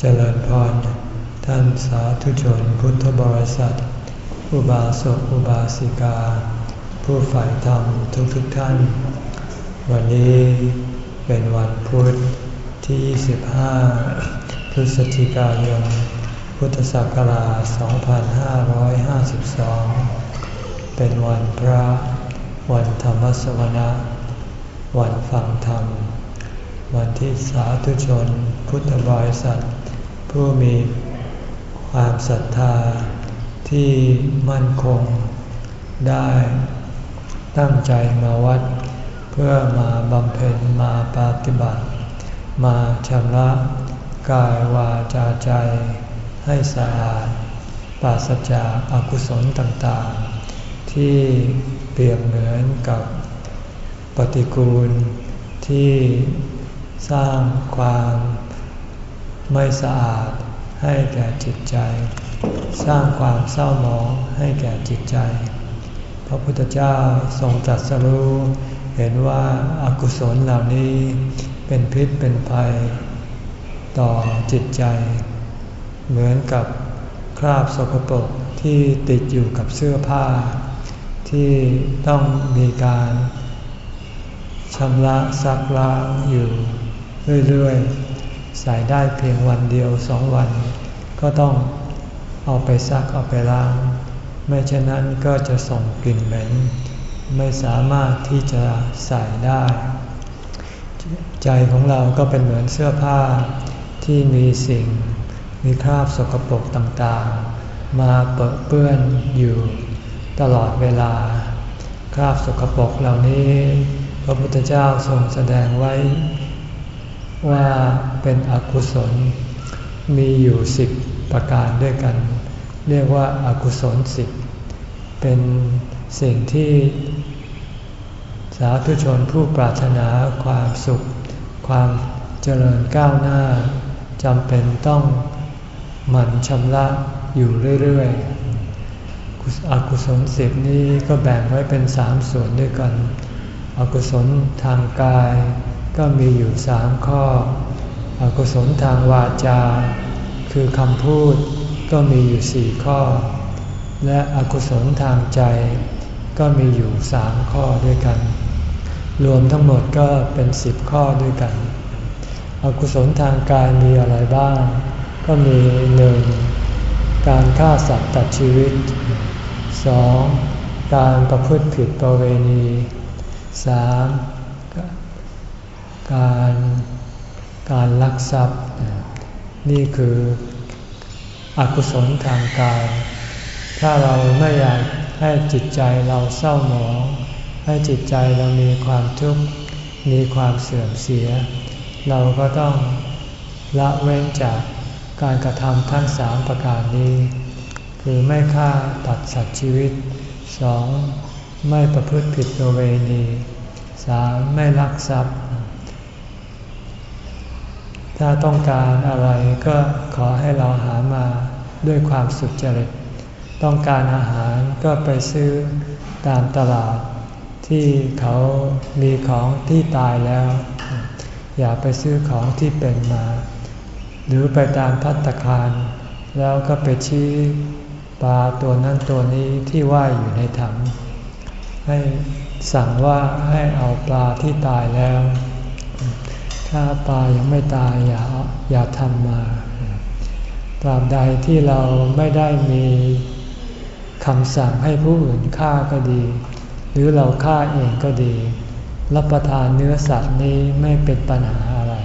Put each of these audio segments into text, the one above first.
เจริญพร ท่านสาธุชนพุทธบริษัท อุบาสกอุบาสิกา ผู้ฝ่ายธรรมทุกทุกท่าน วันนี้เป็นวันพุธที่ 25 พฤศจิกายน พุทธศักราช 2552 เป็นวันพระ วันธรรมสวนะ วันฟังธรรม วันที่สาธุชนพุทธบริษัท ผู้มีความศรัทธาที่มั่นคงได้ตั้งใจมาวัด เพื่อมาบำเพ็ญมาปฏิบัติ มาชำระกายวาจาใจให้สะอาดปราศจากอากุศลต่างๆ ที่เปรียบเหมือนกับปฏิกูลที่สร้างความ ไม่สะอาดให้แก่จิตใจ สร้างความเศร้าหมองให้แก่จิตใจ พระพุทธเจ้าทรงตรัสรู้เห็นว่าอากุศลเหล่านี้เป็นพิษเป็นภัย ต่อจิตใจ เหมือนกับคราบสกปรกที่ติดอยู่กับเสื้อผ้า ที่ต้องมีการชำระซักล้างอยู่เรื่อย ๆ ใส่ได้เพียงวันเดียวสองวัน ก็ต้องเอาไปซักเอาไปล้าง ไม่เช่นนั้นก็จะส่งกลิ่นเหม็น ไม่สามารถที่จะใส่ได้ ใจของเราก็เป็นเหมือนเสื้อผ้าที่มีสิ่ง มีคราบสกปรกต่างๆ มาเปื้อเปื้อนอยู่ตลอดเวลา คราบสกปรกเหล่านี้ พระพุทธเจ้าทรงแสดงไว้ ว่าเป็นอกุศล มีอยู่สิบประการด้วยกัน เรียกว่าอากุศลสิบเป็นสิ่งที่ สาธุชนผู้ปรารถนาความสุข ความเจริญก้าวหน้าจำเป็นต้องหมั่นชำระอยู่เรื่อยๆอกุศลสิบนี้ก็แบ่งไว้เป็นสามส่วนด้วยกัน อกุศลทางกาย ก็มีอยู่สามข้อ อกุศลทางวาจา คือคำพูดก็มีอยู่สี่ข้อ และอกุศลทางใจ ก็มีอยู่สามข้อด้วยกัน รวมทั้งหมดก็เป็นสิบข้อด้วยกัน อกุศลทางกายมีอะไรบ้าง ก็มีหนึ่งการฆ่าสัตว์ตัดชีวิตสองการประพฤติผิดประเวณีสาม การการลักทรัพย์ นี่คืออกุศลทางกาย ถ้าเราไม่อยากให้จิตใจเราเศร้าหมอง ให้จิตใจเรามีความทุกข์มีความเสื่อมเสีย เราก็ต้องละเว้นจากการกระทำทั้งสามประการนี้ คือไม่ฆ่าตัดสัตว์ชีวิตสองไม่ประพฤติผิดประเวณีสามไม่ลักทรัพย์ ถ้าต้องการอะไรก็ขอให้เราหามาด้วยความสุจริต ต้องการอาหารก็ไปซื้อตามตลาด ที่เขามีของที่ตายแล้ว อย่าไปซื้อของที่เป็นมา หรือไปตามพัตคารแล้วก็ไปชี้ปลาตัวนั้นตัวนี้ที่ว่ายอยู่ในถังให้สั่งว่าให้เอาปลาที่ตายแล้ว ถ้าปลายังไม่ตายอย่าอย่าทำมาตราบใดที่เราไม่ได้มีคำสั่งให้ผู้อื่นฆ่าก็ดี หรือเราฆ่าเองก็ดี รับประทานเนื้อสัตว์นี้ไม่เป็นปัญหาอะไร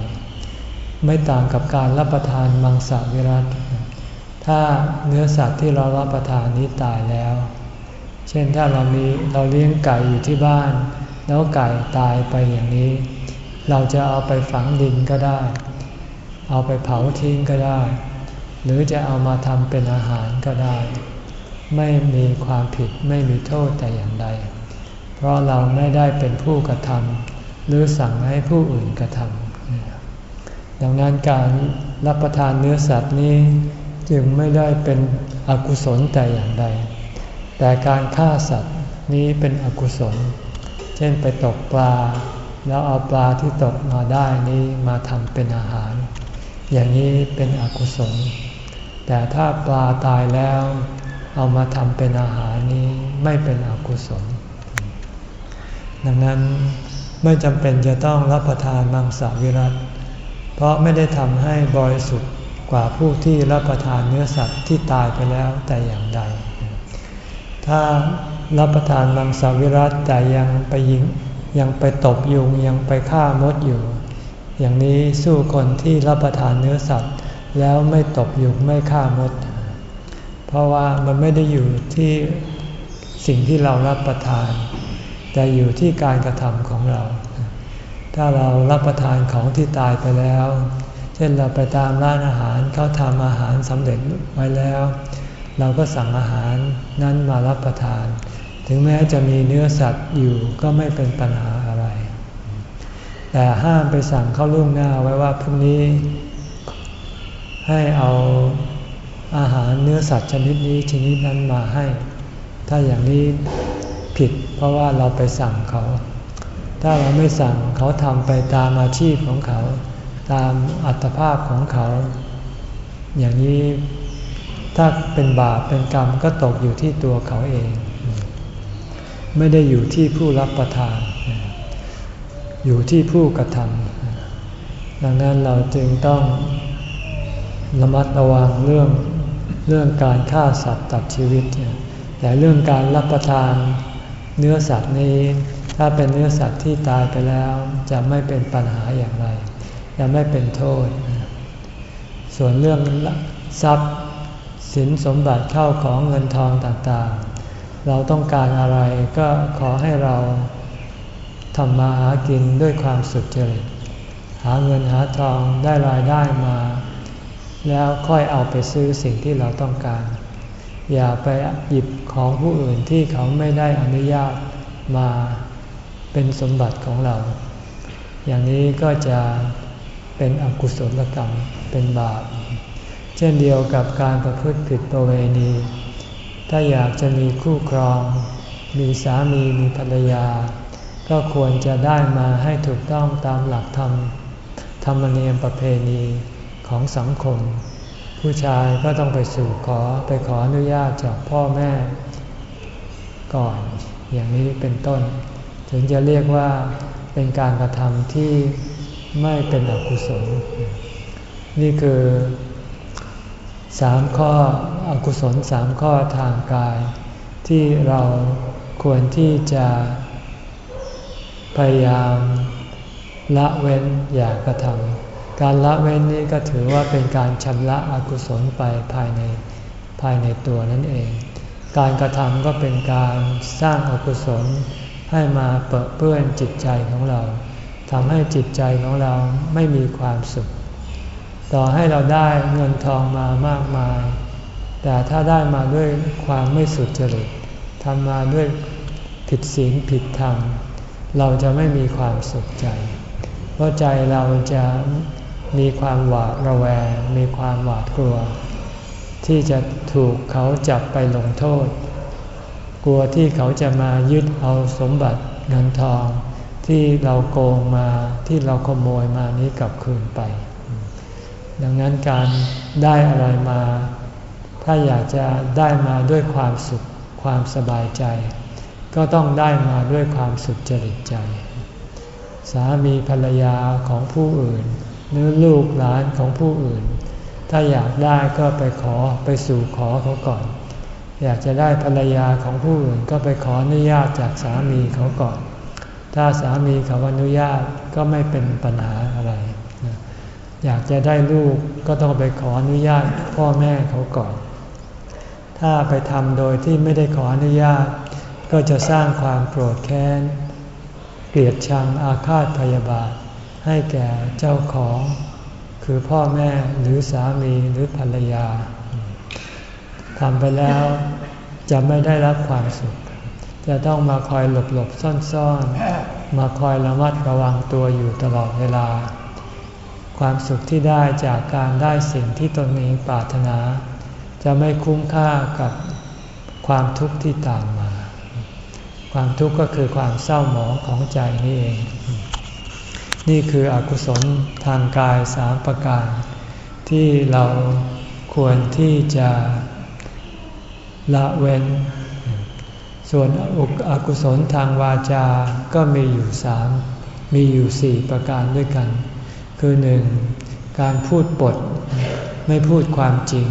ไม่ต่างกับการรับประทานมังสวิรัตถ้าเนื้อสัตว์ที่เรารับประทานนี้ตายแล้ว เช่นถ้าเรามีเราเลี้ยงไก่อยู่ที่บ้าน แล้วไก่ตายไปอย่างนี้ เราจะเอาไปฝังดินก็ได้ เอาไปเผาทิ้งก็ได้ หรือจะเอามาทำเป็นอาหารก็ได้ ไม่มีความผิดไม่มีโทษแต่อย่างใด เพราะเราไม่ได้เป็นผู้กระทำหรือสั่งให้ผู้อื่นกระทำดังนั้นการรับประทานเนื้อสัตว์นี้จึงไม่ได้เป็นอกุศลแต่อย่างใด แต่การฆ่าสัตว์นี้เป็นอกุศล เช่นไปตกปลา แล้วเอาปลาที่ตกมาได้นี้มาทำเป็นอาหาร อย่างนี้เป็นอกุศล แต่ถ้าปลาตายแล้ว เอามาทำเป็นอาหารนี้ไม่เป็นอกุศล ดังนั้นไม่จำเป็นจะต้องรับประทานมังสวิรัตเพราะไม่ได้ทำให้บริสุทธิ์กว่าผู้ที่รับประทานเนื้อสัตว์ที่ตายไปแล้วแต่อย่างใด ถ้ารับประทานมังสวิรัตแต่ยังไปยิง ยังไปตบยุงยังไปฆ่ามดอยู่ อย่างนี้สู้คนที่รับประทานเนื้อสัตว์ แล้วไม่ตบยุงไม่ฆ่ามด เพราะว่ามันไม่ได้อยู่ที่สิ่งที่เรารับประทาน แต่อยู่ที่การกระทำของเรา ถ้าเรารับประทานของที่ตายไปแล้ว เช่นเราไปตามร้านอาหารเขาทำอาหารสำเร็จไว้แล้ว เราก็สั่งอาหารนั้นมารับประทาน ถึงแม้จะมีเนื้อสัตว์อยู่ก็ไม่เป็นปัญหาอะไร แต่ห้ามไปสั่งเข้าล่วงหน้าไว้ว่าพรุ่งนี้ ให้เอาอาหารเนื้อสัตว์ชนิดนี้ชนิดนั้นมาให้ ถ้าอย่างนี้ผิดเพราะว่าเราไปสั่งเขา ถ้าเราไม่สั่งเขาทำไปตามอาชีพของเขา ตามอัตภาพของเขา อย่างนี้ถ้าเป็นบาปเป็นกรรมก็ตกอยู่ที่ตัวเขาเอง ไม่ได้อยู่ที่ผู้รับประทาน อยู่ที่ผู้กระทำดังนั้นเราจึงต้องระมัดระวังเรื่องเรื่องการฆ่าสัตว์ตัดชีวิต แต่เรื่องการรับประทานเนื้อสัตว์นี้ ถ้าเป็นเนื้อสัตว์ที่ตายไปแล้ว จะไม่เป็นปัญหาอย่างไร จะไม่เป็นโทษ ส่วนเรื่องทรัพย์สินสมบัติเข้าของเงินทองต่างๆ เราต้องการอะไรก็ขอให้เราทำมาหากินด้วยความสุจริตหาเงินหาทองได้รายได้มา แล้วค่อยเอาไปซื้อสิ่งที่เราต้องการ อย่าไปหยิบของผู้อื่นที่เขาไม่ได้อนุญาตมาเป็นสมบัติของเรา อย่างนี้ก็จะเป็นอกุศลกรรมเป็นบาป เช่นเดียวกับการประพฤติผิดประเวณี ถ้าอยากจะมีคู่ครอง มีสามีมีภรรยา ก็ควรจะได้มาให้ถูกต้องตามหลักธรรม ธรรมเนียมประเพณีของสังคม ผู้ชายก็ต้องไปสู่ขอไปขออนุญาตจากพ่อแม่ ก่อนอย่างนี้เป็นต้น ถึงจะเรียกว่าเป็นการกระทำที่ไม่เป็นอกุศล นี่คือ สามข้ออกุศลสามข้อทางกาย ที่เราควรที่จะพยายามละเว้นอย่ากระทำการละเว้นนี้ก็ถือว่าเป็นการชำระอกุศลไปภายในภายในตัวนั่นเอง การกระทำก็เป็นการสร้างอกุศลให้มาเปิดเปื้อนจิตใจของเราทำให้จิตใจของเราไม่มีความสุข ต่อให้เราได้เงินทองมามากมาย แต่ถ้าได้มาด้วยความไม่สุจริตทำมาด้วยผิดศีลผิดธรรมเราจะไม่มีความสุขใจ เพราะใจเราจะมีความหวาดระแวง มีความหวาดกลัว ที่จะถูกเขาจับไปลงโทษ กลัวที่เขาจะมายึดเอาสมบัติเงินทอง ที่เราโกงมาที่เราขโมยมานี้กลับคืนไป ดังนั้นการได้อะไรมา ถ้าอยากจะได้มาด้วยความสุขความสบายใจ ก็ต้องได้มาด้วยความสุขจริตใจ สามีภรรยาของผู้อื่น หรือลูกหลานของผู้อื่น ถ้าอยากได้ก็ไปขอไปสู่ขอเขาก่อน อยากจะได้ภรรยาของผู้อื่นก็ไปขออนุญาตจากสามีเขาก่อน ถ้าสามีเขาอนุญาตก็ไม่เป็นปัญหาอะไร อยากจะได้ลูกก็ต้องไปขออนุญาตพ่อแม่เขาก่อน ถ้าไปทำโดยที่ไม่ได้ขออนุญาต ก็จะสร้างความโกรธแค้น เกลียดชังอาฆาตพยาบาท ให้แก่เจ้าของ คือพ่อแม่หรือสามีหรือภรรยาทำไปแล้วจะไม่ได้รับความสุข จะต้องมาคอยหลบหลบซ่อนๆ มาคอยระมัดระวังตัวอยู่ตลอดเวลา ความสุขที่ได้จากการได้สิ่งที่ตนเองปรารถนา จะไม่คุ้มค่ากับความทุกข์ที่ตามมา ความทุกข์ก็คือความเศร้าหมองของใจนี่เอง นี่คืออกุศลทางกายสามประการ ที่เราควรที่จะละเว้น ส่วนอกุศลทางวาจาก็มีอยู่สามมีอยู่สี่ประการด้วยกัน คือหนึ่งการพูดปด ไม่พูดความจริง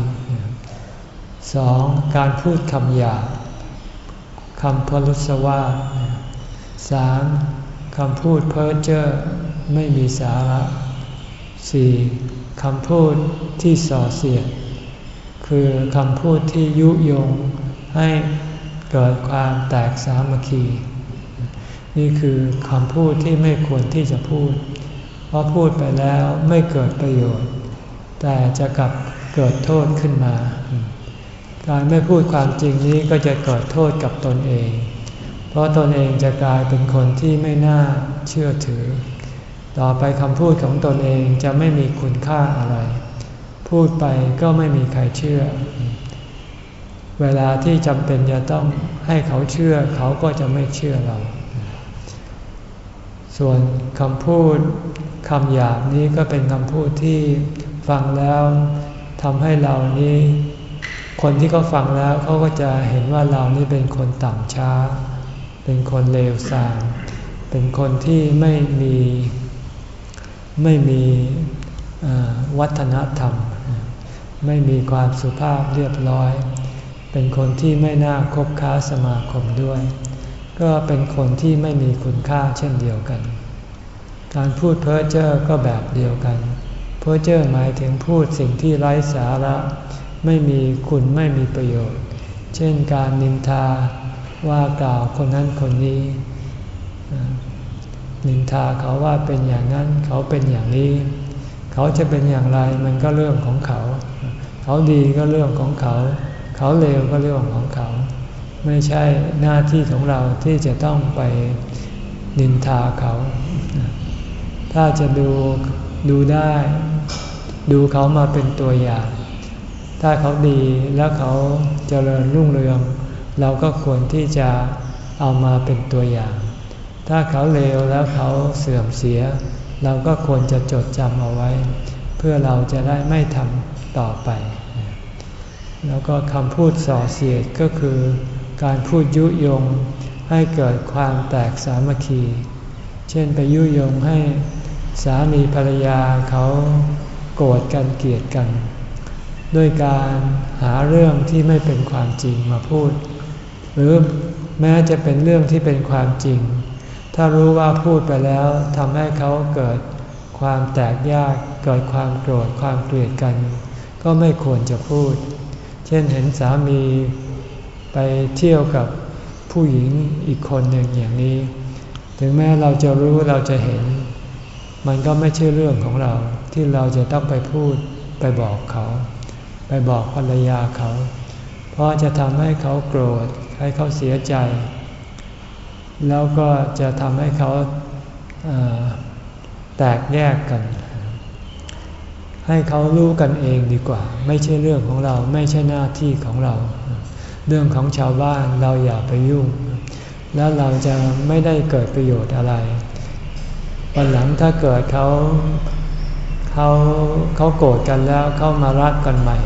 สองการพูดคำหยาบคำพลุสวาสามคำพูดเพ้อเจ้อไม่มีสาระสี่คำพูดที่ส่อเสียด คือคำพูดที่ยุยงให้เกิดความแตกสามัคคี นี่คือคำพูดที่ไม่ควรที่จะพูด เพราะพูดไปแล้วไม่เกิดประโยชน์ แต่จะกลับเกิดโทษขึ้นมา การไม่พูดความจริงนี้ก็จะเกิดโทษกับตนเอง เพราะตนเองจะกลายเป็นคนที่ไม่น่าเชื่อถือ ต่อไปคำพูดของตนเองจะไม่มีคุณค่าอะไร พูดไปก็ไม่มีใครเชื่อ เวลาที่จำเป็นจะต้องให้เขาเชื่อเขาก็จะไม่เชื่อเรา ส่วนคำพูดคำหยาบนี้ก็เป็นคำพูดที่ฟังแล้วทำให้เรานี้ คนที่เขาฟังแล้วเขาก็จะเห็นว่าเรานี่เป็นคนต่ำช้า เป็นคนเลวทรามเป็นคนที่ไม่มีไม่มีวัฒนธรรม ไม่มีความสุภาพเรียบร้อย เป็นคนที่ไม่น่าคบค้าสมาคมด้วย ก็เป็นคนที่ไม่มีคุณค่าเช่นเดียวกัน การพูดเพ้อเจ้อก็แบบเดียวกัน เพ้อเจ้อหมายถึงพูดสิ่งที่ไร้สาระ ไม่มีคุณไม่มีประโยชน์ เช่นการนินทาว่ากล่าวคนนั้นคนนี้ นินทาเขาว่าเป็นอย่างนั้นเขาเป็นอย่างนี้ เขาจะเป็นอย่างไรมันก็เรื่องของเขา เขาดีก็เรื่องของเขา เขาเลวก็เรื่องของเขา ไม่ใช่หน้าที่ของเราที่จะต้องไปนินทาเขา ถ้าจะดูดูได้ ดูเขามาเป็นตัวอย่าง ถ้าเขาดีแล้วเขาเจริญรุ่งเรือง เราก็ควรที่จะเอามาเป็นตัวอย่าง ถ้าเขาเลวแล้วเขาเสื่อมเสีย เราก็ควรจะจดจำเอาไว้ เพื่อเราจะได้ไม่ทำต่อไป แล้วก็คำพูดส่อเสียดก็คือ การพูดยุยงให้เกิดความแตกสามัคคี เช่นไปยุยงให้สามีภรรยาเขาโกรธกันเกลียดกัน ด้วยการหาเรื่องที่ไม่เป็นความจริงมาพูด หรือแม้จะเป็นเรื่องที่เป็นความจริง ถ้ารู้ว่าพูดไปแล้วทำให้เขาเกิดความแตกแยกเกิดความโกรธความเกลียดกัน ก็ไม่ควรจะพูด เช่นเห็นสามี ไปเที่ยวกับผู้หญิงอีกคนหนึ่งอย่างนี้ ถึงแม้เราจะรู้เราจะเห็น มันก็ไม่ใช่เรื่องของเราที่เราจะต้องไปพูดไปบอกเขา ไปบอกภรรยาเขา เพราะจะทำให้เขาโกรธให้เขาเสียใจ แล้วก็จะทำให้เขาแตกแยกกัน ให้เขารู้กันเองดีกว่า ไม่ใช่เรื่องของเราไม่ใช่หน้าที่ของเรา เรื่องของชาวบ้านเราอย่าไปยุ่ง แล้วเราจะไม่ได้เกิดประโยชน์อะไรวันหลังถ้าเกิดเขาเขาเขาโกรธกันแล้วเขามารักกันใหม่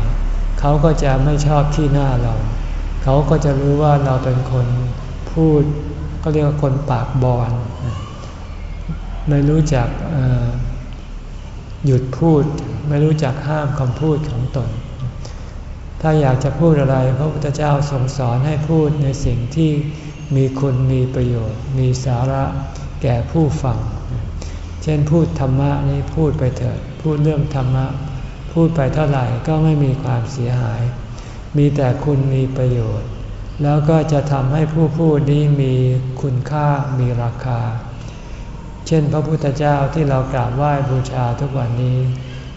เขาก็จะไม่ชอบที่หน้าเรา เขาก็จะรู้ว่าเราเป็นคนพูดเขาเรียกว่าคนปากบอลไม่รู้จักหยุดพูด ไม่รู้จักห้ามคำพูดของตน ถ้าอยากจะพูดอะไรพระพุทธเจ้าทรงสอนให้พูดในสิ่งที่มีคุณมีประโยชน์ มีสาระแก่ผู้ฟัง เช่นพูดธรรมะนี่พูดไปเถิด พูดเรื่องธรรมะ พูดไปเท่าไหร่ก็ไม่มีความเสียหาย มีแต่คุณมีประโยชน์ แล้วก็จะทำให้ผู้พูดนี้มีคุณค่ามีราคา เช่นพระพุทธเจ้าที่เรากราบไหว้บูชาทุกวันนี้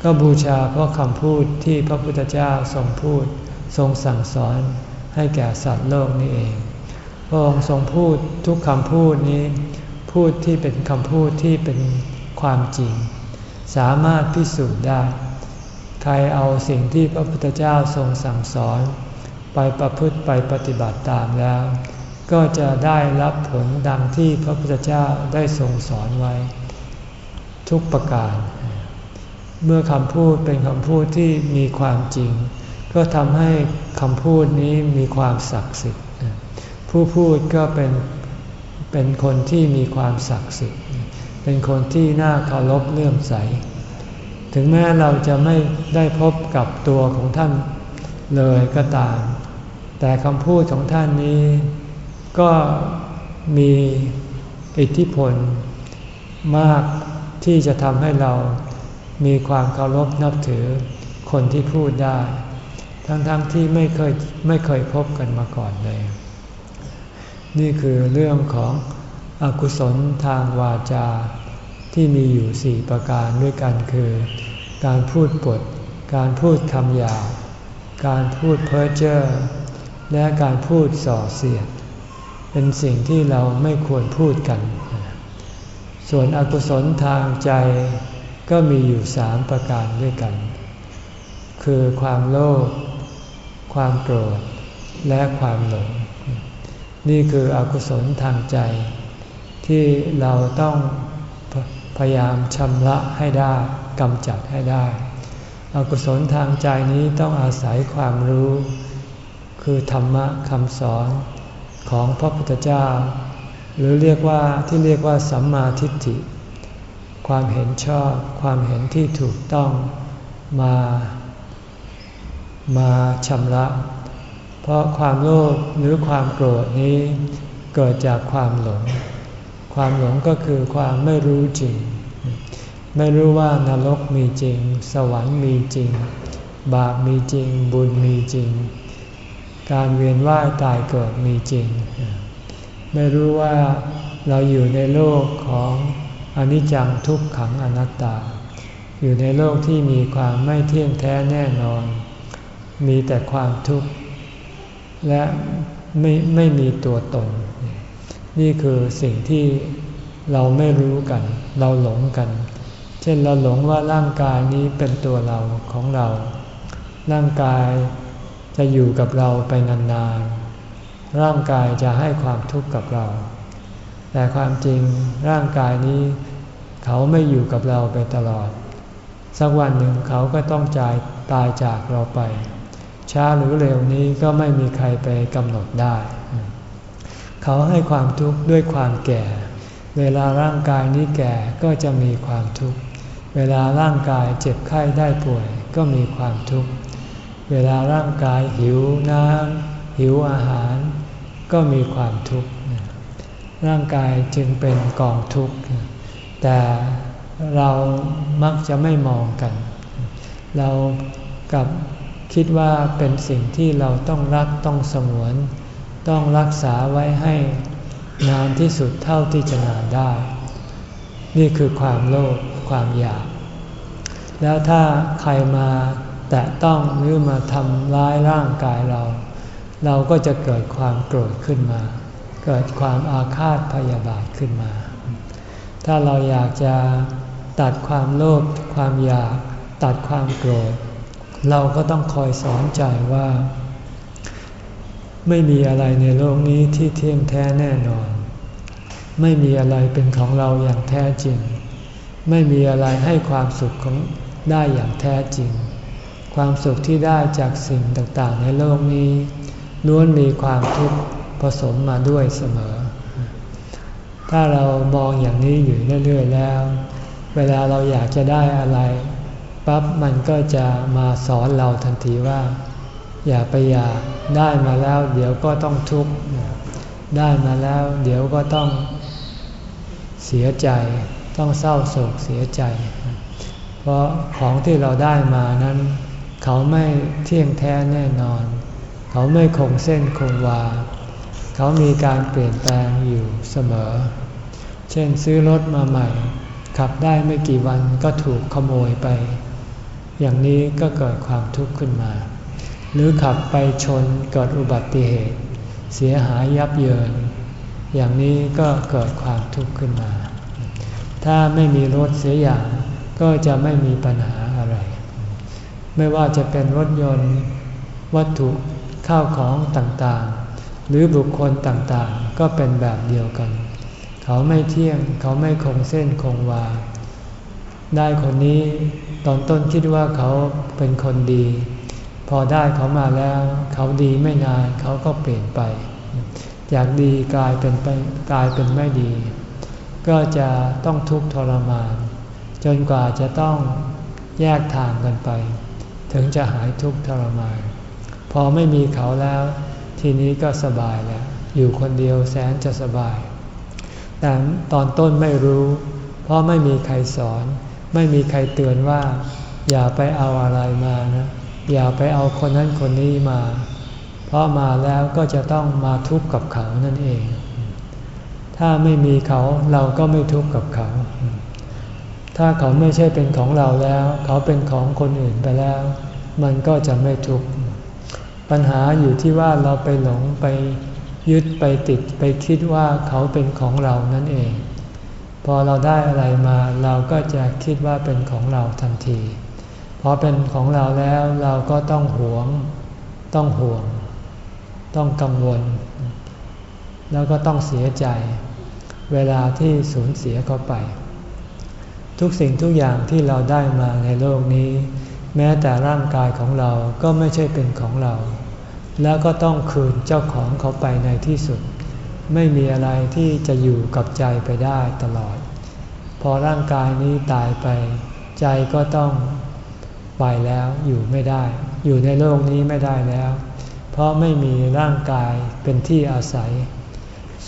ก็บูชาเพราะคำพูดที่พระพุทธเจ้าทรงพูดทรงสั่งสอนให้แก่สัตว์โลกนี้เอง พระองค์ทรงพูดทุกคำพูดนี้ พูดที่เป็นคำพูดที่เป็นความจริง สามารถพิสูจน์ได้ ใครเอาสิ่งที่พระพุทธเจ้าทรงสั่งสอน ไปประพฤติไปปฏิบัติตามแล้ว ก็จะได้รับผลดังที่พระพุทธเจ้าได้ทรงสอนไว้ ทุกประการ เมื่อคำพูดเป็นคำพูดที่มีความจริง ก็ทำให้คำพูดนี้มีความศักดิ์สิทธิ์ ผู้พูดก็เป็นเป็นคนที่มีความศักดิ์สิทธิ์ เป็นคนที่น่าเคารพเลื่อมใส ถึงแม้เราจะไม่ได้พบกับตัวของท่านเลยก็ตาม แต่คำพูดของท่านนี้ก็มีอิทธิพลมากที่จะทำให้เรา มีความเคารพนับถือคนที่พูดได้ ทั้งๆทที่ไม่เคยไม่เคยพบกันมาก่อนเลย นี่คือเรื่องของอกุศลทางวาจาที่มีอยู่สี่ประการด้วยกันคือ การพูดปด การพูดคำหยาบการพูดเพ้อเจ้อและการพูดส่อเสียด เป็นสิ่งที่เราไม่ควรพูดกัน ส่วนอกุศลทางใจ ก็มีอยู่สามประการด้วยกัน คือความโลภความโกรธ และความหลง นี่คืออกุศลทางใจ ที่เราต้องพยายามชำระให้ได้กำจัดให้ได้ อกุศลทางใจนี้ต้องอาศัยความรู้ คือธรรมะคำสอนของพระพุทธเจ้า หรือเรียกว่าที่เรียกว่าสัมมาทิฏฐิ ความเห็นชอบ ความเห็นที่ถูกต้องมา มาชำระ เพราะความโลภหรือความโกรธนี้เกิดจากความหลง ความหลงก็คือความไม่รู้จริง ไม่รู้ว่านรกมีจริง สวรรค์มีจริง บาปมีจริง บุญมีจริง การเวียนว่ายตายเกิดมีจริง ไม่รู้ว่าเราอยู่ในโลกของ อนิจจังทุกขังอนัตตา อยู่ในโลกที่มีความไม่เที่ยงแท้แน่นอน มีแต่ความทุกข์ และไม่ไม่มีตัวตน นี่คือสิ่งที่เราไม่รู้กัน เราหลงกัน เช่นเราหลงว่าร่างกายนี้เป็นตัวเราของเรา ร่างกายจะอยู่กับเราไปนานๆ ร่างกายจะให้ความทุกข์กับเรา แต่ความจริงร่างกายนี้ เขาไม่อยู่กับเราไปตลอด สักวันหนึ่งเขาก็ต้องจ่ายตายจากเราไป ช้าหรือเร็วนี้ก็ไม่มีใครไปกำหนดได้ เขาให้ความทุกข์ด้วยความแก่ เวลาร่างกายนี้แก่ก็จะมีความทุกข์ เวลาร่างกายเจ็บไข้ได้ป่วยก็มีความทุกข์ เวลาร่างกายหิวน้ำหิวอาหาร ก็มีความทุกข์ ร่างกายจึงเป็นกองทุกข์ แต่เรามักจะไม่มองกัน เรากับคิดว่าเป็นสิ่งที่เราต้องรักต้องสงวน ต้องรักษาไว้ให้นานที่สุดเท่าที่จะนานได้ นี่คือความโลภความอยาก แล้วถ้าใครมาแตะต้องหรือมาทำร้ายร่างกายเรา เราก็จะเกิดความโกรธขึ้นมา เกิดความอาฆาตพยาบาทขึ้นมา ถ้าเราอยากจะตัดความโลภความอยากตัดความโกรธ เราก็ต้องคอยสอนใจว่า ไม่มีอะไรในโลกนี้ที่เที่ยงแท้แน่นอน ไม่มีอะไรเป็นของเราอย่างแท้จริง ไม่มีอะไรให้ความสุขของได้อย่างแท้จริง ความสุขที่ได้จากสิ่งต่างๆ ในโลกนี้ล้วนมีความทุกข์ ผสมมาด้วยเสมอ ถ้าเรามองอย่างนี้อยู่เรื่อยๆแล้ว เวลาเราอยากจะได้อะไรปั๊บมันก็จะมาสอนเราทันทีว่า อย่าไปอยากได้มาแล้ว เดี๋ยวก็ต้องทุกข์ได้มาแล้ว เดี๋ยวก็ต้องเสียใจ ต้องเศร้าโศกเสียใจ เพราะของที่เราได้มานั้น เขาไม่เที่ยงแท้แน่นอน เขาไม่คงเส้นคงวา เขามีการเปลี่ยนแปลงอยู่เสมอ เช่นซื้อรถมาใหม่ ขับได้ไม่กี่วันก็ถูกขโมยไป อย่างนี้ก็เกิดความทุกข์ขึ้นมา หรือขับไปชนเกิดอุบัติเหตุ เสียหายยับเยิน อย่างนี้ก็เกิดความทุกข์ขึ้นมา ถ้าไม่มีรถเสียอย่างก็จะไม่มีปัญหาอะไร ไม่ว่าจะเป็นรถยนต์ วัตถุข้าวของต่าง หรือบุคคลต่างๆ ก็เป็นแบบเดียวกัน เขาไม่เที่ยงเขาไม่คงเส้นคงวา ได้คนนี้ตอนต้นคิดว่าเขาเป็นคนดี พอได้เขามาแล้ว เขาดีไม่นานเขาก็เปลี่ยนไปจากดีกลายเป็นไปกลายเป็นไม่ดี ก็จะต้องทุกข์ทรมาน จนกว่าจะต้องแยกทางกันไป ถึงจะหายทุกข์ทรมาน พอไม่มีเขาแล้ว ทีนี้ก็สบายแล้ว อยู่คนเดียวแสนจะสบาย แต่ตอนต้นไม่รู้ เพราะไม่มีใครสอน ไม่มีใครเตือนว่า อย่าไปเอาอะไรมานะ อย่าไปเอาคนนั้นคนนี้มา เพราะมาแล้วก็จะต้องมาทุกข์กับเขานั่นเอง ถ้าไม่มีเขาเราก็ไม่ทุกข์กับเขา ถ้าเขาไม่ใช่เป็นของเราแล้ว เขาเป็นของคนอื่นไปแล้ว มันก็จะไม่ทุกข์ ปัญหาอยู่ที่ว่าเราไปหลงไปยึดไปติดไปคิดว่าเขาเป็นของเรานั่นเอง พอเราได้อะไรมาเราก็จะคิดว่าเป็นของเราทันที พอเป็นของเราแล้วเราก็ต้องหวง ต้องห่วง ต้องกังวล แล้วก็ต้องเสียใจ เวลาที่สูญเสียเขาไป ทุกสิ่งทุกอย่างที่เราได้มาในโลกนี้ แม้แต่ร่างกายของเราก็ไม่ใช่เป็นของเรา แล้วก็ต้องคืนเจ้าของเขาไปในที่สุด ไม่มีอะไรที่จะอยู่กับใจไปได้ตลอด พอร่างกายนี้ตายไป ใจก็ต้องไปแล้วอยู่ไม่ได้ อยู่ในโลกนี้ไม่ได้แล้ว เพราะไม่มีร่างกายเป็นที่อาศัย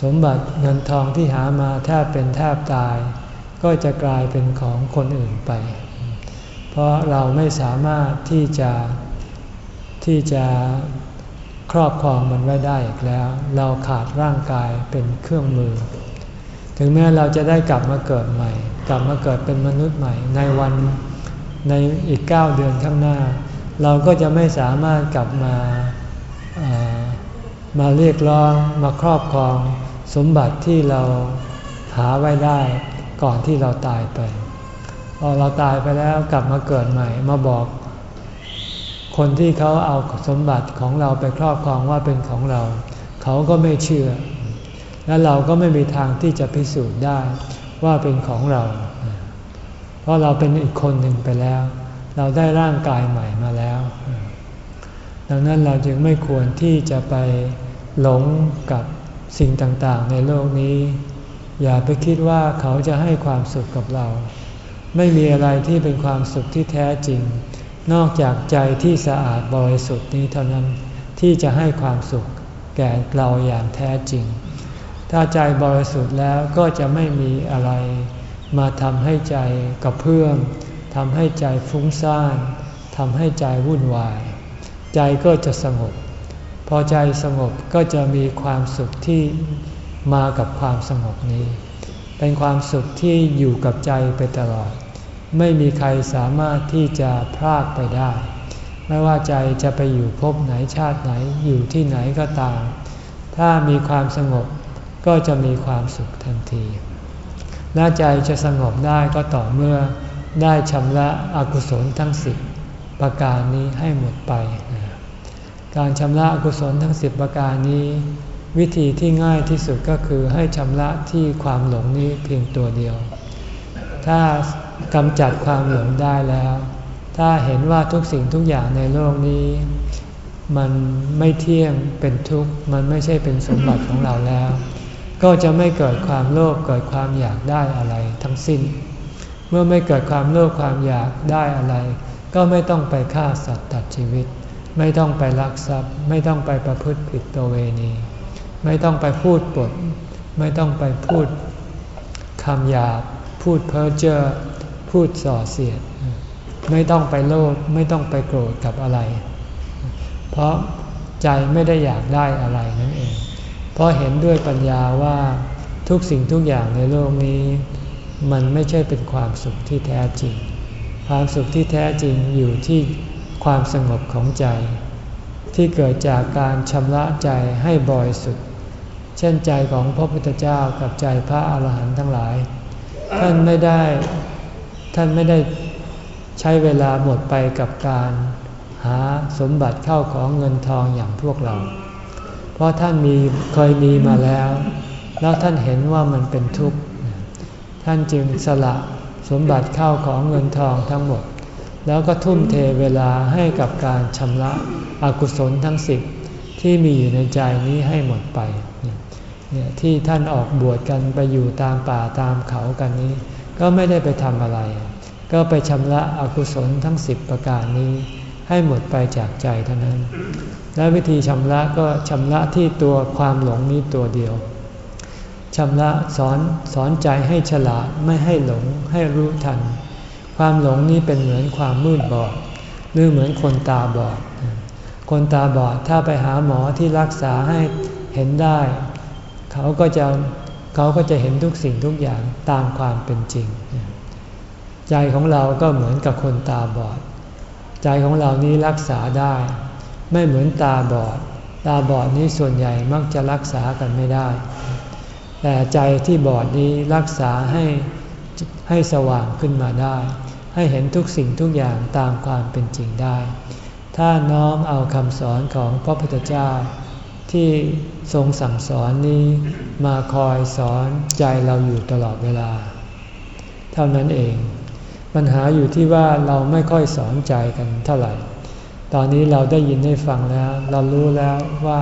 สมบัติเงินทองที่หามาแทบเป็นแทบตาย ก็จะกลายเป็นของคนอื่นไป เพราะเราไม่สามารถที่จะที่จะ ครอบครองมันไว้ได้อีกแล้ว เราขาดร่างกายเป็นเครื่องมือ ถึงแม้เราจะได้กลับมาเกิดใหม่ กลับมาเกิดเป็นมนุษย์ใหม่ ในวันในอีกเก้าเดือนข้างหน้า เราก็จะไม่สามารถกลับมามาเรียกร้องมาครอบครองสมบัติที่เราหาไว้ได้ก่อนที่เราตายไป พอเราตายไปแล้วกลับมาเกิดใหม่ มาบอก คนที่เขาเอาสมบัติของเราไปครอบครองว่าเป็นของเรา เขาก็ไม่เชื่อ และเราก็ไม่มีทางที่จะพิสูจน์ได้ว่าเป็นของเรา เพราะเราเป็นอีกคนหนึ่งไปแล้ว เราได้ร่างกายใหม่มาแล้ว ดังนั้นเราจึงไม่ควรที่จะไปหลงกับสิ่งต่างๆ ในโลกนี้ อย่าไปคิดว่าเขาจะให้ความสุขกับเรา ไม่มีอะไรที่เป็นความสุขที่แท้จริง นอกจากใจที่สะอาดบริสุทธิ์นี้เท่านั้นที่จะให้ความสุขแก่เราอย่างแท้จริง ถ้าใจบริสุทธิ์แล้วก็จะไม่มีอะไร มาทำให้ใจกระเพื่อมทำให้ใจฟุ้งซ่านทำให้ใจวุ่นวาย ใจก็จะสงบ พอใจสงบก็จะมีความสุขที่มากับความสงบนี้ เป็นความสุขที่อยู่กับใจไปตลอด ไม่มีใครสามารถที่จะพลากไปได้ ไม่ว่าใจจะไปอยู่พบไหนชาติไหนอยู่ที่ไหนก็ตาม ถ้ามีความสงบก็จะมีความสุขทันทีและใจจะสงบได้ก็ต่อเมื่อได้ชำระอกุศลทั้งสิบประการนี้ให้หมดไป การชำระอกุศลทั้งสิบประการนี้ วิธีที่ง่ายที่สุดก็คือให้ชำระที่ความหลงนี้เพียงตัวเดียว ถ้ากำจัดความหลงได้แล้ว ถ้าเห็นว่าทุกสิ่งทุกอย่างในโลกนี้ มันไม่เที่ยงเป็นทุกข์ มันไม่ใช่เป็นสมบัติของเราแล้ว ก็จะไม่เกิดความโลภเกิดความอยากได้อะไรทั้งสิ้น เมื่อไม่เกิดความโลภความอยากได้อะไร ก็ไม่ต้องไปฆ่าสัตว์ตัดชีวิต ไม่ต้องไปลักทรัพย์ ไม่ต้องไปประพฤติผิดตัวเวณี ไม่ต้องไปพูดปด ไม่ต้องไปพูดคำหยาบ พูดเพ้อเจ้อพูดส่อเสียด ไม่ต้องไปโลภไม่ต้องไปโกรธกับอะไร เพราะใจไม่ได้อยากได้อะไรนั่นเอง เพราะเห็นด้วยปัญญาว่าทุกสิ่งทุกอย่างในโลกนี้ มันไม่ใช่เป็นความสุขที่แท้จริง ความสุขที่แท้จริงอยู่ที่ความสงบของใจ ที่เกิดจากการชำระใจให้บริสุทธิ์ เช่นใจของพระพุทธเจ้ากับใจพระอาหารหันต์ทั้งหลาย ท่านไม่ได้ ท่านไม่ได้ใช้เวลาหมดไปกับการหาสมบัติเข้าของเงินทองอย่างพวกเรา เพราะท่านมีเคยมีมาแล้ว แล้วท่านเห็นว่ามันเป็นทุกข์ ท่านจึงสละสมบัติเข้าของเงินทองทั้งหมด แล้วก็ทุ่มเทเวลาให้กับการชำระอกุศลทั้งสิบที่มีอยู่ในใจนี้ให้หมดไป เนี่ยที่ท่านออกบวชกันไปอยู่ตามป่าตามเขากันนี้ ก็ไม่ได้ไปทำอะไร ก็ไปชำระอกุศลทั้งสิบประการนี้ให้หมดไปจากใจเท่านั้น และวิธีชำระก็ชำระที่ตัวความหลงนี้ตัวเดียวชำระสอนสอนใจให้ฉลาดไม่ให้หลงให้รู้ทัน ความหลงนี้เป็นเหมือนความมืดบอด หรือเหมือนคนตาบอด คนตาบอดถ้าไปหาหมอที่รักษาให้เห็นได้ เขาก็จะเขาก็จะเห็นทุกสิ่งทุกอย่างตามความเป็นจริง ใจของเราก็เหมือนกับคนตาบอด ใจของเรานี้รักษาได้ ไม่เหมือนตาบอด ตาบอดนี้ส่วนใหญ่มักจะรักษากันไม่ได้ แต่ใจที่บอดนี้รักษาให้ให้สว่างขึ้นมาได้ ให้เห็นทุกสิ่งทุกอย่างตามความเป็นจริงได้ ถ้าน้อมเอาคำสอนของพระพุทธเจ้า ที่ทรงสั่งสอนนี้มาคอยสอนใจเราอยู่ตลอดเวลา เท่านั้นเอง ปัญหาอยู่ที่ว่าเราไม่ค่อยสอนใจกันเท่าไหร่ ตอนนี้เราได้ยินได้ฟังแล้ว เรารู้แล้วว่า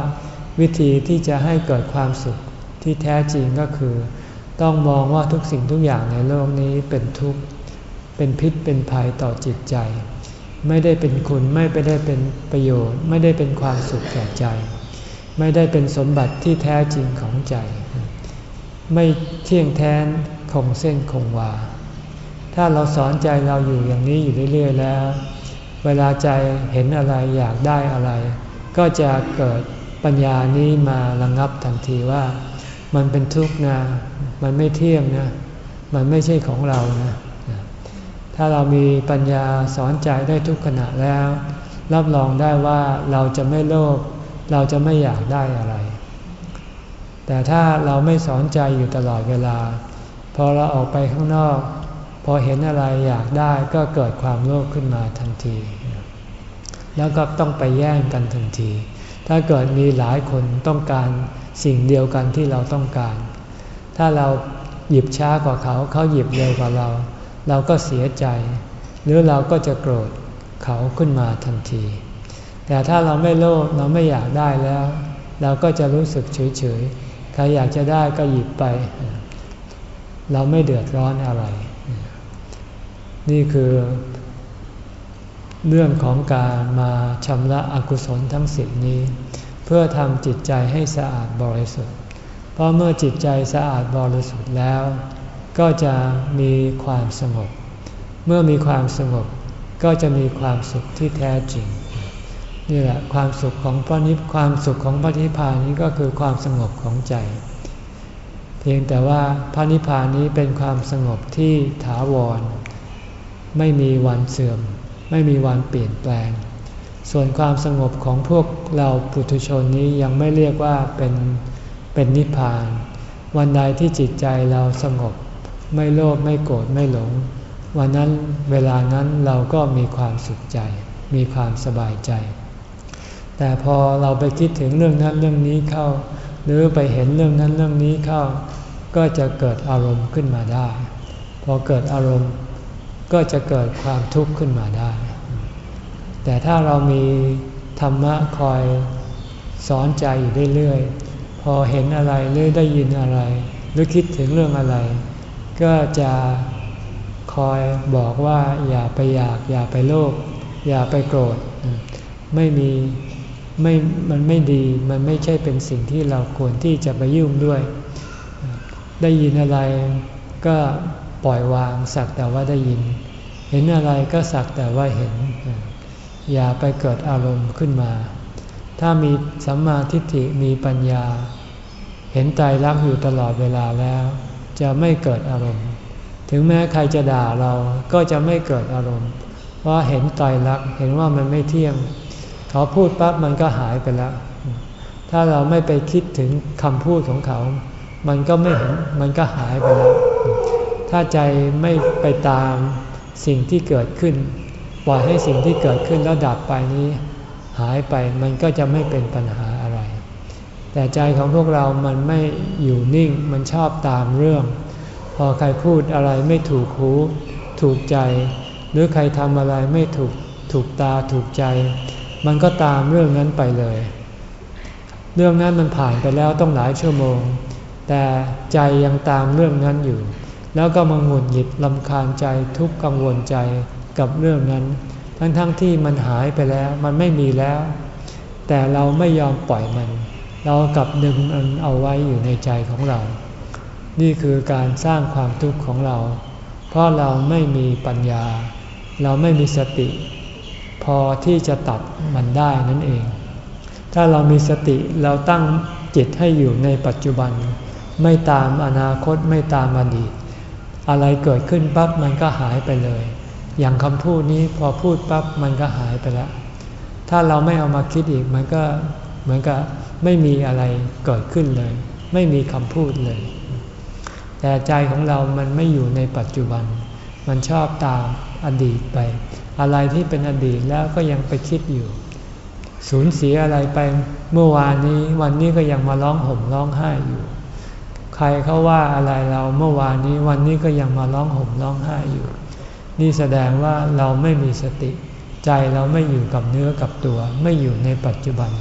วิธีที่จะให้เกิดความสุขที่แท้จริงก็คือ ต้องมองว่าทุกสิ่งทุกอย่างในโลกนี้เป็นทุกข์เป็นพิษเป็นภัยต่อจิตใจ ไม่ได้เป็นคุณไม่ไปได้เป็นประโยชน์ ไม่ได้เป็นความสุขแก่ใจ ไม่ได้เป็นสมบัติที่แท้จริงของใจ ไม่เที่ยงแท้คงเส้นคงวา ถ้าเราสอนใจเราอยู่อย่างนี้อยู่เรื่อยๆแล้ว เวลาใจเห็นอะไรอยากได้อะไร ก็จะเกิดปัญญานี้มาระงงับทันทีว่า มันเป็นทุกข์นะ มันไม่เที่ยงนะ มันไม่ใช่ของเรานะ ถ้าเรามีปัญญาสอนใจได้ทุกขณะแล้ว รับรองได้ว่าเราจะไม่โลภ เราจะไม่อยากได้อะไร แต่ถ้าเราไม่สอนใจอยู่ตลอดเวลา พอเราออกไปข้างนอก พอเห็นอะไรอยากได้ก็เกิดความโลภขึ้นมาทันที แล้วก็ต้องไปแย่งกันทันที ถ้าเกิดมีหลายคนต้องการสิ่งเดียวกันที่เราต้องการ ถ้าเราหยิบช้ากว่าเขา เขาหยิบเร็วกว่าเรา เราก็เสียใจ หรือเราก็จะโกรธเขาขึ้นมาทันที แต่ถ้าเราไม่โลภเราไม่อยากได้แล้ว เราก็จะรู้สึกเฉยๆ ใครอยากจะได้ก็หยิบไป เราไม่เดือดร้อนอะไร นี่คือเรื่องของการมาชำระอกุศลทั้งสิบนี้ เพื่อทำจิตใจให้สะอาดบริสุทธิ์ เพราะเมื่อจิตใจสะอาดบริสุทธิ์แล้ว ก็จะมีความสงบ เมื่อมีความสงบก็จะมีความสุขที่แท้จริง นี่แหละความสุขของพระนิพความสุขของพระนิพพานนี้ก็คือความสงบของใจ เพียงแต่ว่าพระนิพพานนี้เป็นความสงบที่ถาวร ไม่มีวันเสื่อม ไม่มีวันเปลี่ยนแปลง ส่วนความสงบของพวกเราปุถุชนนี้ยังไม่เรียกว่าเป็นเป็นนิพพาน วันใดที่จิตใจเราสงบ ไม่โลภไม่โกรธไม่หลง วันนั้นเวลานั้นเราก็มีความสุขใจ มีความสบายใจ แต่พอเราไปคิดถึงเรื่องนั้นเรื่องนี้เข้า หรือไปเห็นเรื่องนั้นเรื่องนี้เข้า ก็จะเกิดอารมณ์ขึ้นมาได้ พอเกิดอารมณ์ก็จะเกิดความทุกข์ขึ้นมาได้ แต่ถ้าเรามีธรรมะคอยสอนใจอยู่เรื่อยๆ พอเห็นอะไรหรือได้ยินอะไร หรือคิดถึงเรื่องอะไร ก็จะคอยบอกว่าอย่าไปอยาก อย่าไปโลภอย่าไปโกรธ ไม่มี ไม่มันไม่ดีมันไม่ใช่เป็นสิ่งที่เราควรที่จะไปยุ่งด้วย ได้ยินอะไรก็ปล่อยวางสักแต่ว่าได้ยิน เห็นอะไรก็สักแต่ว่าเห็น อย่าไปเกิดอารมณ์ขึ้นมา ถ้ามีสัมมาทิฏฐิมีปัญญา เห็นใจรักอยู่ตลอดเวลาแล้ว จะไม่เกิดอารมณ์ ถึงแม้ใครจะด่าเราก็จะไม่เกิดอารมณ์ เพราะเห็นใจรักเห็นว่ามันไม่เที่ยง เขาพูดปั๊บมันก็หายไปแล้ว ถ้าเราไม่ไปคิดถึงคำพูดของเขา มันก็ไม่เห็น มันก็หายไปแล้ว ถ้าใจไม่ไปตามสิ่งที่เกิดขึ้น ปล่อยให้สิ่งที่เกิดขึ้นแล้วดับไปนี้ หายไปมันก็จะไม่เป็นปัญหาอะไร แต่ใจของพวกเรามันไม่อยู่นิ่ง มันชอบตามเรื่อง พอใครพูดอะไรไม่ถูกหู ถูกใจ หรือใครทำอะไรไม่ถูกถูกตาถูกใจ มันก็ตามเรื่องนั้นไปเลย เรื่องนั้นมันผ่านไปแล้วต้องหลายชั่วโมง แต่ใจยังตามเรื่องนั้นอยู่ แล้วก็มาหงุดหงิดลำคาญใจทุกกังวลใจกับเรื่องนั้น ทั้งๆทที่มันหายไปแล้วมันไม่มีแล้ว แต่เราไม่ยอมปล่อยมัน เรากลับดึงมันเอาไว้อยู่ในใจของเรา นี่คือการสร้างความทุกข์ของเรา เพราะเราไม่มีปัญญา เราไม่มีสติ อที่จะตัดมันได้นั่นเอง ถ้าเรามีสติเราตั้งจิตให้อยู่ในปัจจุบัน ไม่ตามอนาคตไม่ตามอดีต อะไรเกิดขึ้นปั๊บมันก็หายไปเลย อย่างคำพูดนี้พอพูดปั๊บมันก็หายไปแล้ว ถ้าเราไม่เอามาคิดอีกมันก็เหมือนกับไม่มีอะไรเกิดขึ้นเลย ไม่มีคำพูดเลย แต่ใจของเรามันไม่อยู่ในปัจจุบัน มันชอบตามอดีตไป อะไรที่เป็นอดีตแล้วก็ยังไปคิดอยู่ สูญเสียอะไรไปเมื่อวานนี้วันนี้ก็ยังมาร้องห่มร้องไห้อยู่ ใครเขาว่าอะไรเราเมื่อวานนี้วันนี้ก็ยังมาร้องห่มร้องไห้อยู่ นี่แสดงว่าเราไม่มีสติ ใจเราไม่อยู่กับเนื้อกับตัว ไม่อยู่ในปัจจุบัน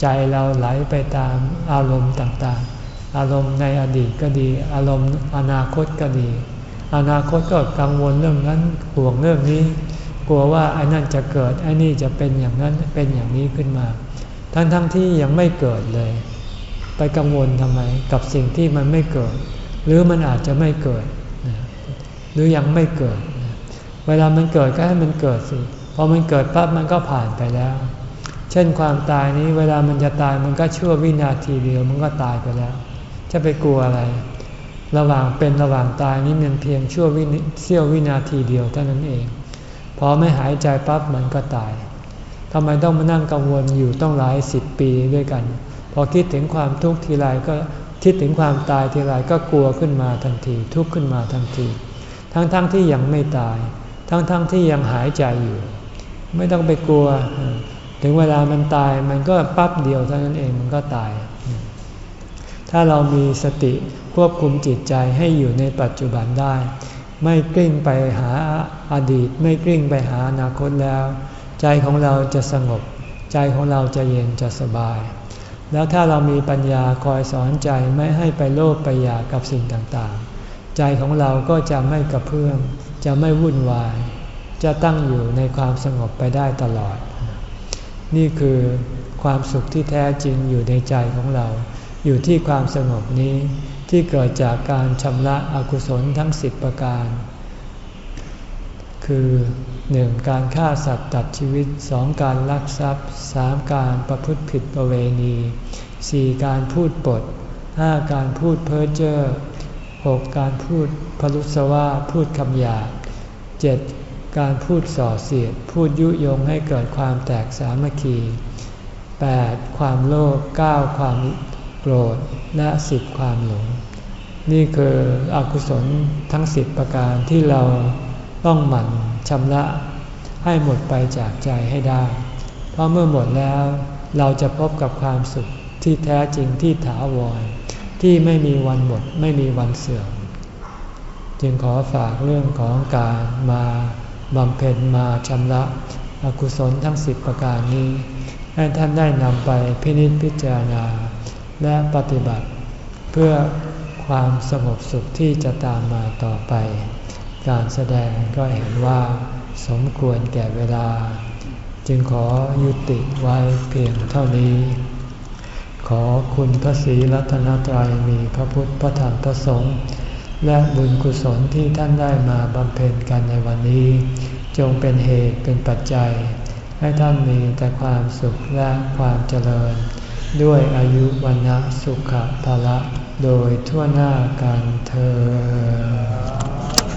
ใจเราไหลไปตามอารมณ์ต่างๆ อารมณ์ในอดีตก็ดี อารมณ์อนาคตก็ดี อนาคตก็กังวลเรื่องนั้นห่วงเรื่องนี้ กลัวว่าไอ้นั่นจะเกิดไอ้นี่จะเป็นอย่างนั้นเป็นอย่างนี้ขึ้นมา ทั้งๆทที่ยังไม่เกิดเลย ไปกังวลทำไมกับสิ่งที่มันไม่เกิด หรือมันอาจจะไม่เกิด หรือยังไม่เกิด เวลามันเกิดก็ให้มันเกิดสิพอมันเกิดปั๊บมันก็ผ่านไปแล้ว เช่นความตายนี้เวลามันจะตายมันก็ชั่ววินาทีเดียวมันก็ตายไปแล้ว จะไปกลัวอะไร ระหว่างเป็นระหว่างตายนี้มันเพียงชั่ววิเสี้ยววินาทีเดียวเท่านั้นเอง พอไม่หายใจปั๊บมันก็ตายทำไมต้องมานั่งกังวลอยู่ต้องหลายสิบปีด้วยกัน พอคิดถึงความทุกข์ทีไรก็คิดถึงความตายทีไรก็กลัวขึ้นมาทันที ทุกข์ขึ้นมาทันที ทั้งๆทที่ยังไม่ตาย ทั้งๆทที่ยังหายใจอยู่ ไม่ต้องไปกลัว ถึงเวลามันตายมันก็ปั๊บเดียวเท่านั้นเองมันก็ตาย ถ้าเรามีสติควบคุมจิตใจให้อยู่ในปัจจุบันได้ ไม่กลิ้งไปหาอดีต ไม่กลิ้งไปหาอนาคตแล้ว ใจของเราจะสงบ ใจของเราจะเย็นจะสบาย แล้วถ้าเรามีปัญญาคอยสอนใจไม่ให้ไปโลภไปอยากกับสิ่งต่างๆ ใจของเราก็จะไม่กระเพื่อมจะไม่วุ่นวาย จะตั้งอยู่ในความสงบไปได้ตลอด นี่คือความสุขที่แท้จริงอยู่ในใจของเรา อยู่ที่ความสงบนี้ ที่เกิดจากการชำระอกุศลทั้งสิบประการ คือหนึ่งการฆ่าสัตว์ตัดชีวิตสองการลักทรัพย์สามการประพฤติผิดประเวณีสี่การพูดปดห้าการพูดเพ้อเจ้อหกการพูดพลุสวาพูดคำหยาบเจ็ดการพูดส่อเสียด พูดยุยงให้เกิดความแตกสามัคคี 8. ความโลภ 9. ความ โกรธและสิบความหลง นี่คืออกุศลทั้งสิบประการที่เราต้องหมั่นชำระให้หมดไปจากใจให้ได้ เพราะเมื่อหมดแล้วเราจะพบกับความสุขที่แท้จริงที่ถาวร ที่ไม่มีวันหมดไม่มีวันเสื่อม จึงขอฝากเรื่องของการมาบำเพ็ญมาชำระอกุศลทั้งสิบประการนี้ ให้ท่านได้นำไปพินิจพิจารณา และปฏิบัติเพื่อความสงบสุขที่จะตามมาต่อไป การแสดงก็เห็นว่าสมควรแก่เวลา จึงขอยุติไว้เพียงเท่านี้ ขอคุณพระศรีรัตนตรัยมีพระพุทธพระธรรมพระสงฆ์และบุญกุศลที่ท่านได้มาบำเพ็ญกันในวันนี้ จงเป็นเหตุเป็นปัจจัย ให้ท่านมีแต่ความสุขและความเจริญ ด้วยอายุวันนะสุขภาละโดยทั่วหน้ากันเธอ